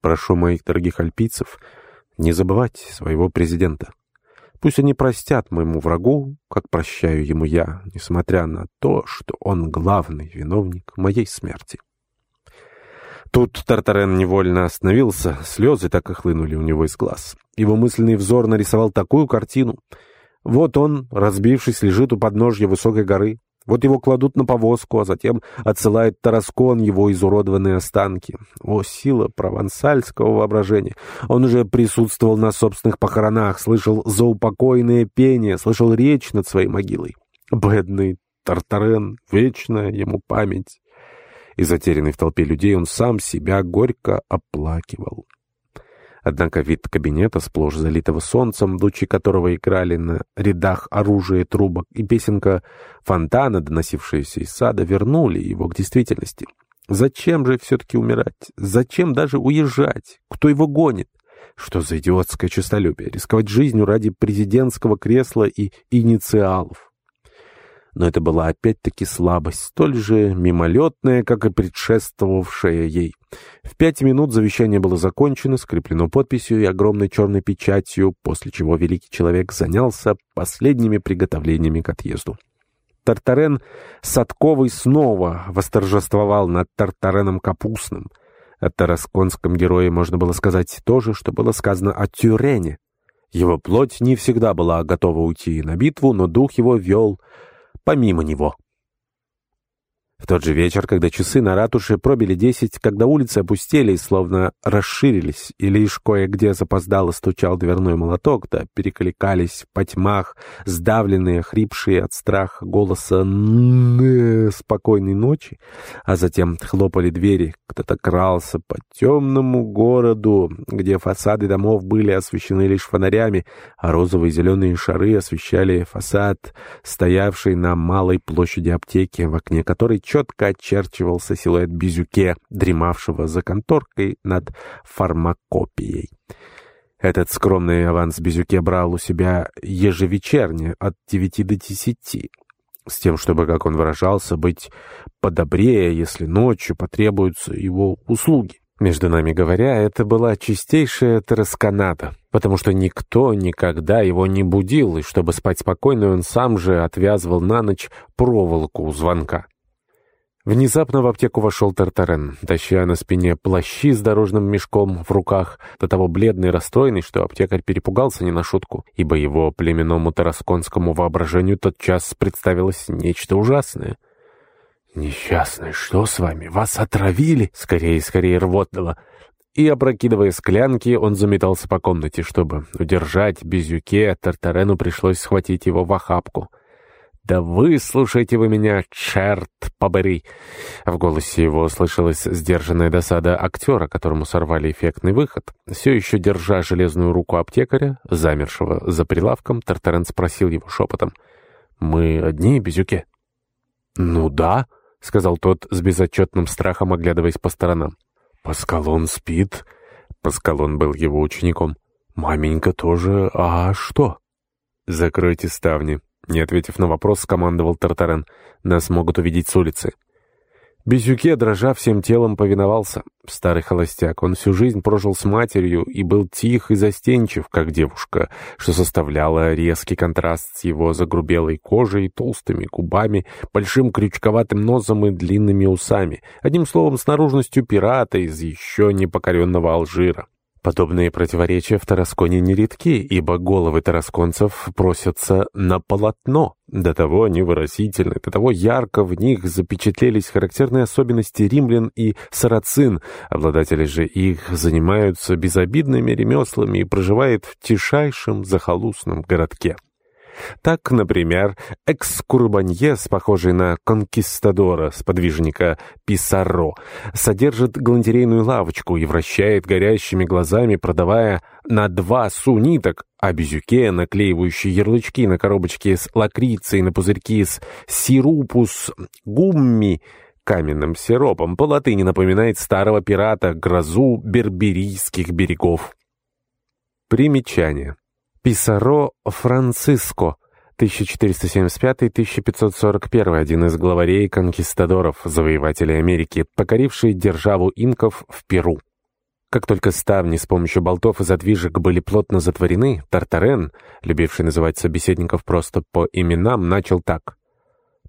прошу моих дорогих альпийцев не забывать своего президента. Пусть они простят моему врагу, как прощаю ему я, несмотря на то, что он главный виновник моей смерти. Тут Тартарен невольно остановился, слезы так и хлынули у него из глаз. Его мысленный взор нарисовал такую картину. Вот он, разбившись, лежит у подножья высокой горы. Вот его кладут на повозку, а затем отсылает Тараскон его изуродованные останки. О, сила провансальского воображения! Он уже присутствовал на собственных похоронах, слышал заупокойное пение, слышал речь над своей могилой. Бедный Тартарен, вечная ему память и затерянный в толпе людей, он сам себя горько оплакивал. Однако вид кабинета, сплошь залитого солнцем, лучи которого играли на рядах оружия трубок, и песенка фонтана, доносившаяся из сада, вернули его к действительности. Зачем же все-таки умирать? Зачем даже уезжать? Кто его гонит? Что за идиотское честолюбие? Рисковать жизнью ради президентского кресла и инициалов? Но это была опять-таки слабость, столь же мимолетная, как и предшествовавшая ей. В пять минут завещание было закончено, скреплено подписью и огромной черной печатью, после чего великий человек занялся последними приготовлениями к отъезду. Тартарен Садковый снова восторжествовал над Тартареном Капустным. О тарасконском герое можно было сказать то же, что было сказано о Тюрене. Его плоть не всегда была готова уйти на битву, но дух его вел помимо него. В тот же вечер, когда часы на ратуше пробили десять, когда улицы опустели и словно расширились, и лишь кое-где запоздало стучал дверной молоток, да перекликались по тьмах, сдавленные, хрипшие от страха голоса «спокойной ночи», а затем хлопали двери, кто-то крался по темному городу, где фасады домов были освещены лишь фонарями, а розовые зеленые шары освещали фасад, стоявший на малой площади аптеки, в окне которой четко очерчивался силуэт Безюке, дремавшего за конторкой над фармакопией. Этот скромный аванс Безюке брал у себя ежевечерне от девяти до десяти, с тем, чтобы, как он выражался, быть подобрее, если ночью потребуются его услуги. Между нами говоря, это была чистейшая терасканата, потому что никто никогда его не будил, и чтобы спать спокойно, он сам же отвязывал на ночь проволоку у звонка. Внезапно в аптеку вошел Тартарен, таща на спине плащи с дорожным мешком в руках, до того бледный и расстроенный, что аптекарь перепугался не на шутку, ибо его племенному тарасконскому воображению тот час представилось нечто ужасное. «Несчастный, что с вами? Вас отравили?» Скорее, скорее рвотного. И, опрокидывая склянки, он заметался по комнате, чтобы удержать Безюке, Тартарену пришлось схватить его в охапку. «Да выслушайте вы меня, черт побери!» В голосе его слышалась сдержанная досада актера, которому сорвали эффектный выход. Все еще держа железную руку аптекаря, замершего за прилавком, Тартарен спросил его шепотом. «Мы одни, Безюке?» «Ну да», — сказал тот с безотчетным страхом, оглядываясь по сторонам. «Паскалон спит». Паскалон был его учеником. «Маменька тоже. А что?» «Закройте ставни», не ответив на вопрос, скомандовал Тартарен. «Нас могут увидеть с улицы». Безюке, дрожа всем телом, повиновался. Старый холостяк, он всю жизнь прожил с матерью и был тих и застенчив, как девушка, что составляло резкий контраст с его загрубелой кожей, толстыми губами, большим крючковатым носом и длинными усами, одним словом, с наружностью пирата из еще непокоренного Алжира. Подобные противоречия в Тарасконе нередки, ибо головы тарасконцев просятся на полотно. До того они выразительны, до того ярко в них запечатлелись характерные особенности римлян и сарацин. Обладатели же их занимаются безобидными ремеслами и проживают в тишайшем захолустном городке. Так, например, экскурбаньес, похожий на конкистадора, сподвижника Писаро, содержит галантерейную лавочку и вращает горящими глазами, продавая на два су ниток, а Безюке, наклеивающий ярлычки на коробочки с лакрицей, на пузырьки с сирупус гумми, каменным сиропом, по латыни напоминает старого пирата грозу берберийских берегов. Примечание. Писаро Франциско, 1475-1541, один из главарей конкистадоров, завоевателей Америки, покоривший державу инков в Перу. Как только ставни с помощью болтов и задвижек были плотно затворены, Тартарен, любивший называть собеседников просто по именам, начал так.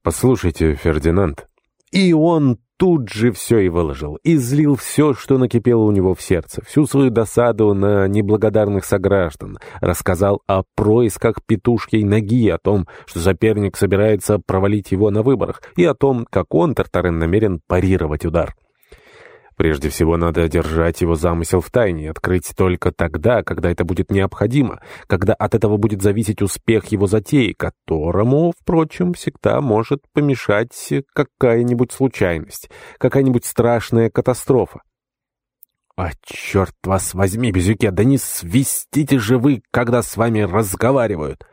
«Послушайте, Фердинанд». И он тут же все и выложил, излил все, что накипело у него в сердце, всю свою досаду на неблагодарных сограждан, рассказал о происках петушьей ноги, о том, что соперник собирается провалить его на выборах, и о том, как он, Тартарен, намерен парировать удар. Прежде всего, надо держать его замысел в тайне, открыть только тогда, когда это будет необходимо, когда от этого будет зависеть успех его затеи, которому, впрочем, всегда может помешать какая-нибудь случайность, какая-нибудь страшная катастрофа. «А черт вас возьми, Безюке, да не свистите же вы, когда с вами разговаривают!»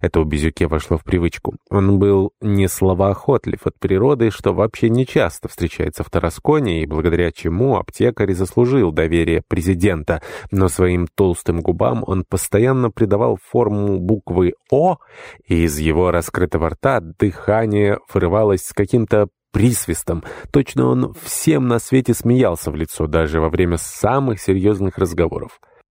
Это у Безюке вошло в привычку. Он был не словоохотлив от природы, что вообще не часто встречается в Тарасконе, и благодаря чему аптекарь заслужил доверие президента. Но своим толстым губам он постоянно придавал форму буквы «О», и из его раскрытого рта дыхание вырывалось с каким-то присвистом. Точно он всем на свете смеялся в лицо, даже во время самых серьезных разговоров.